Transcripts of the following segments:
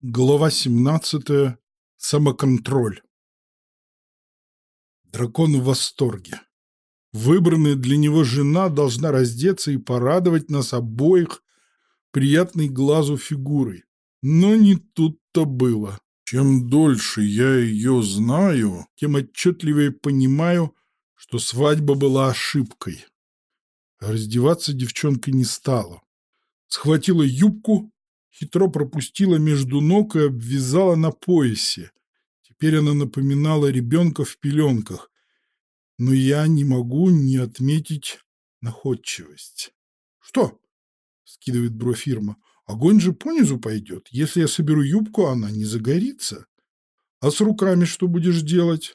Глава 17. Самоконтроль. Дракон в восторге. Выбранная для него жена должна раздеться и порадовать нас обоих приятной глазу фигурой. Но не тут-то было. Чем дольше я ее знаю, тем отчетливее понимаю, что свадьба была ошибкой. Раздеваться девчонка не стала. Схватила юбку, хитро пропустила между ног и обвязала на поясе. Теперь она напоминала ребенка в пеленках. Но я не могу не отметить находчивость. — Что? — скидывает бровь Ирма. — Огонь же понизу пойдет. Если я соберу юбку, она не загорится. А с руками что будешь делать?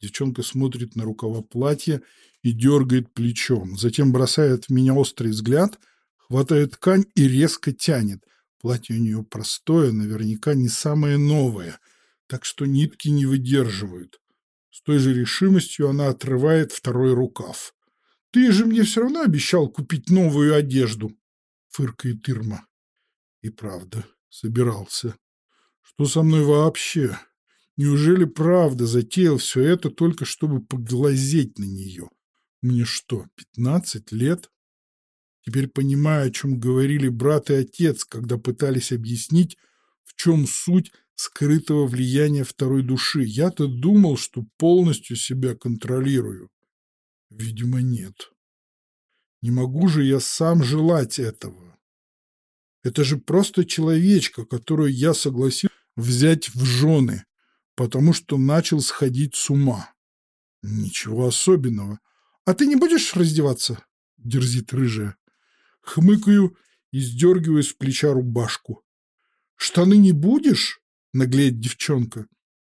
Девчонка смотрит на рукава платья и дергает плечом. Затем бросает в меня острый взгляд, хватает ткань и резко тянет — Платье у нее простое, наверняка не самое новое, так что нитки не выдерживают. С той же решимостью она отрывает второй рукав. «Ты же мне все равно обещал купить новую одежду!» — фыркает Ирма. И правда, собирался. Что со мной вообще? Неужели правда затеял все это только чтобы поглазеть на нее? Мне что, пятнадцать лет? Теперь понимаю, о чем говорили брат и отец, когда пытались объяснить, в чем суть скрытого влияния второй души. Я-то думал, что полностью себя контролирую. Видимо, нет. Не могу же я сам желать этого. Это же просто человечка, которую я согласился взять в жены, потому что начал сходить с ума. Ничего особенного. А ты не будешь раздеваться? Дерзит рыжая. Хмыкаю и сдергиваю с плеча рубашку. «Штаны не будешь?» — наглеет девчонка.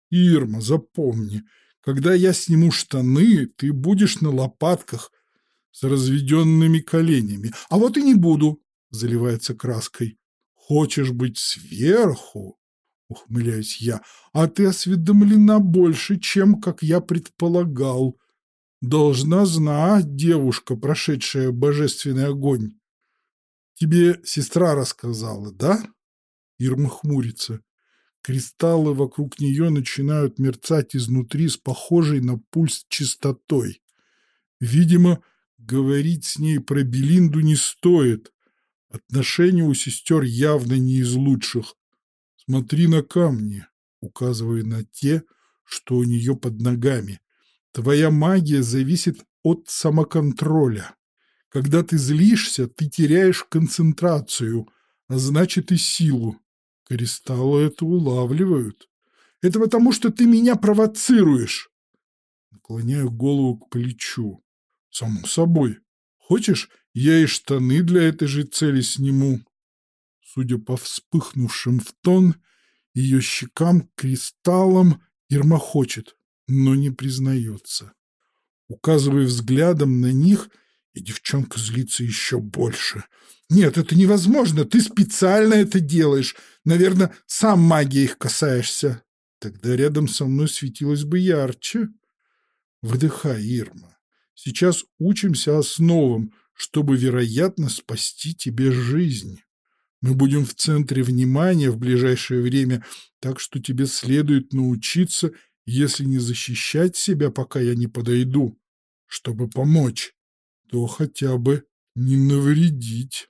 «Ирма, запомни, когда я сниму штаны, ты будешь на лопатках с разведенными коленями. А вот и не буду!» — заливается краской. «Хочешь быть сверху?» — ухмыляюсь я. «А ты осведомлена больше, чем, как я предполагал. Должна знать девушка, прошедшая божественный огонь». Тебе сестра рассказала, да? Ирма хмурится. Кристаллы вокруг нее начинают мерцать изнутри с похожей на пульс частотой. Видимо, говорить с ней про Белинду не стоит. Отношения у сестер явно не из лучших. Смотри на камни, указывая на те, что у нее под ногами. Твоя магия зависит от самоконтроля. Когда ты злишься, ты теряешь концентрацию, а значит и силу. Кристаллы это улавливают. Это потому, что ты меня провоцируешь. Наклоняю голову к плечу. Само собой. Хочешь, я и штаны для этой же цели сниму? Судя по вспыхнувшим в тон, ее щекам кристаллом Ирма хочет, но не признается. Указывая взглядом на них, и девчонка злится еще больше. «Нет, это невозможно. Ты специально это делаешь. Наверное, сам магией их касаешься». Тогда рядом со мной светилось бы ярче. Выдыхай, Ирма. Сейчас учимся основам, чтобы, вероятно, спасти тебе жизнь. Мы будем в центре внимания в ближайшее время, так что тебе следует научиться, если не защищать себя, пока я не подойду, чтобы помочь то хотя бы не навредить.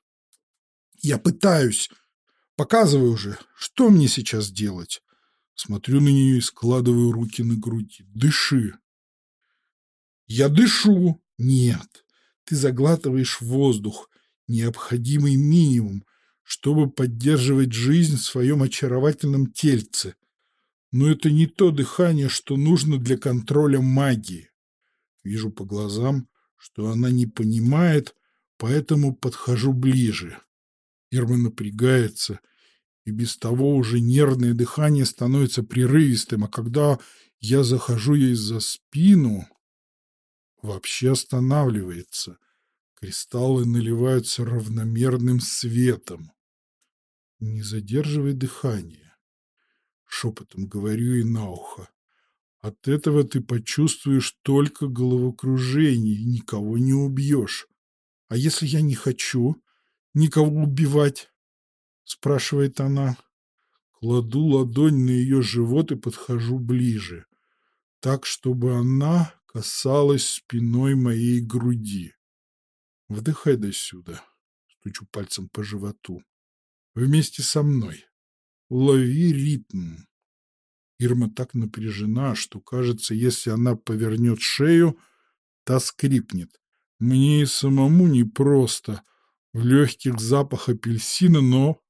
Я пытаюсь. Показывай уже, что мне сейчас делать. Смотрю на нее и складываю руки на груди. Дыши. Я дышу. Нет, ты заглатываешь воздух, необходимый минимум, чтобы поддерживать жизнь в своем очаровательном тельце. Но это не то дыхание, что нужно для контроля магии. Вижу по глазам, что она не понимает, поэтому подхожу ближе. Ирма напрягается, и без того уже нервное дыхание становится прерывистым, а когда я захожу ей за спину, вообще останавливается. Кристаллы наливаются равномерным светом. Не задерживай дыхание. Шепотом говорю ей на ухо. От этого ты почувствуешь только головокружение и никого не убьешь. А если я не хочу никого убивать? Спрашивает она. Кладу ладонь на ее живот и подхожу ближе, так, чтобы она касалась спиной моей груди. Вдыхай до сюда, стучу пальцем по животу. Вместе со мной. Лови ритм. Ирма так напряжена, что, кажется, если она повернет шею, та скрипнет. Мне и самому непросто. В легких запах апельсина, но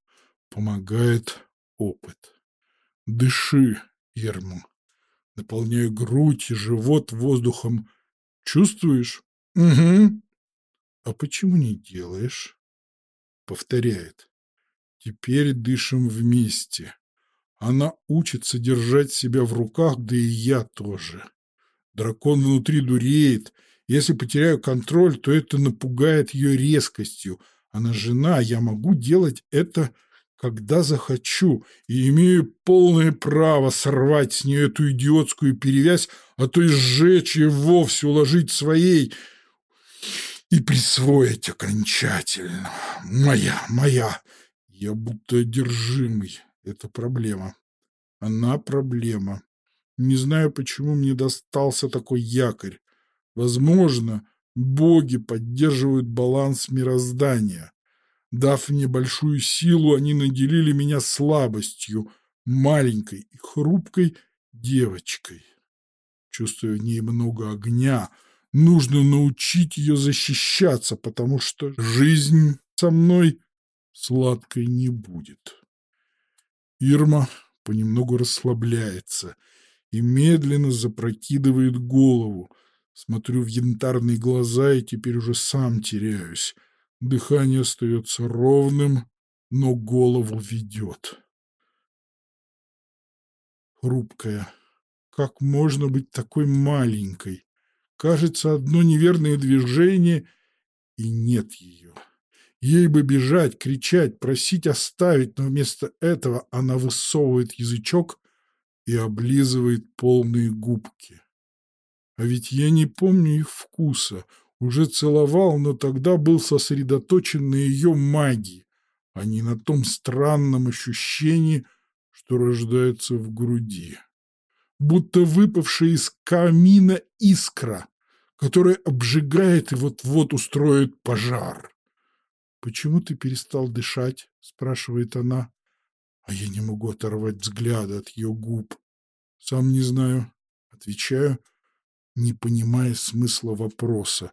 помогает опыт. Дыши, Ерма. Наполняю грудь и живот воздухом. Чувствуешь? Угу. А почему не делаешь? Повторяет. Теперь дышим вместе. Она учится держать себя в руках, да и я тоже. Дракон внутри дуреет. Если потеряю контроль, то это напугает ее резкостью. Она жена, я могу делать это когда захочу, и имею полное право сорвать с нее эту идиотскую перевязь, а то и сжечь и вовсе уложить своей и присвоить окончательно. Моя, моя. Я будто одержимый. Это проблема. Она проблема. Не знаю, почему мне достался такой якорь. Возможно, боги поддерживают баланс мироздания. Дав мне большую силу, они наделили меня слабостью, маленькой и хрупкой девочкой. Чувствую в ней много огня. Нужно научить ее защищаться, потому что жизнь со мной сладкой не будет. Ирма понемногу расслабляется и медленно запрокидывает голову. Смотрю в янтарные глаза и теперь уже сам теряюсь. Дыхание остается ровным, но голову ведет. Хрупкая. Как можно быть такой маленькой? Кажется, одно неверное движение, и нет ее. Ей бы бежать, кричать, просить оставить, но вместо этого она высовывает язычок и облизывает полные губки. А ведь я не помню их вкуса. Уже целовал, но тогда был сосредоточен на ее магии, а не на том странном ощущении, что рождается в груди. Будто выпавшая из камина искра, которая обжигает и вот-вот устроит пожар. «Почему ты перестал дышать?» — спрашивает она. А я не могу оторвать взгляда от ее губ. «Сам не знаю», — отвечаю, не понимая смысла вопроса.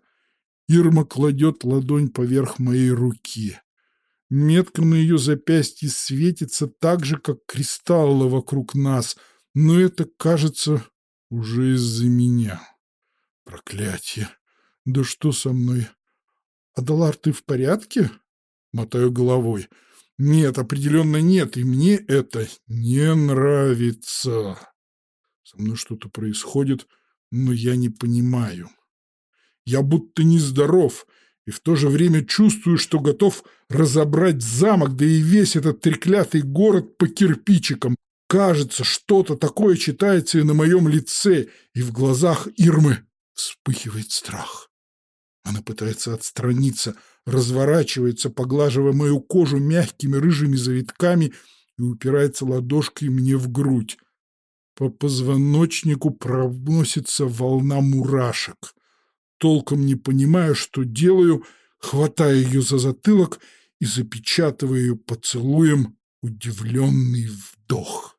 Ирма кладет ладонь поверх моей руки. Метка на ее запястье светится так же, как кристаллы вокруг нас, но это, кажется, уже из-за меня. Проклятие! Да что со мной? Адалар, ты в порядке? Мотаю головой. Нет, определенно нет, и мне это не нравится. Со мной что-то происходит, но я не понимаю. Я будто нездоров, и в то же время чувствую, что готов разобрать замок, да и весь этот треклятый город по кирпичикам. Кажется, что-то такое читается и на моем лице, и в глазах Ирмы вспыхивает страх. Она пытается отстраниться, разворачивается, поглаживая мою кожу мягкими рыжими завитками и упирается ладошкой мне в грудь. По позвоночнику проносится волна мурашек толком не понимая, что делаю, хватая ее за затылок и запечатываю поцелуем удивленный вдох.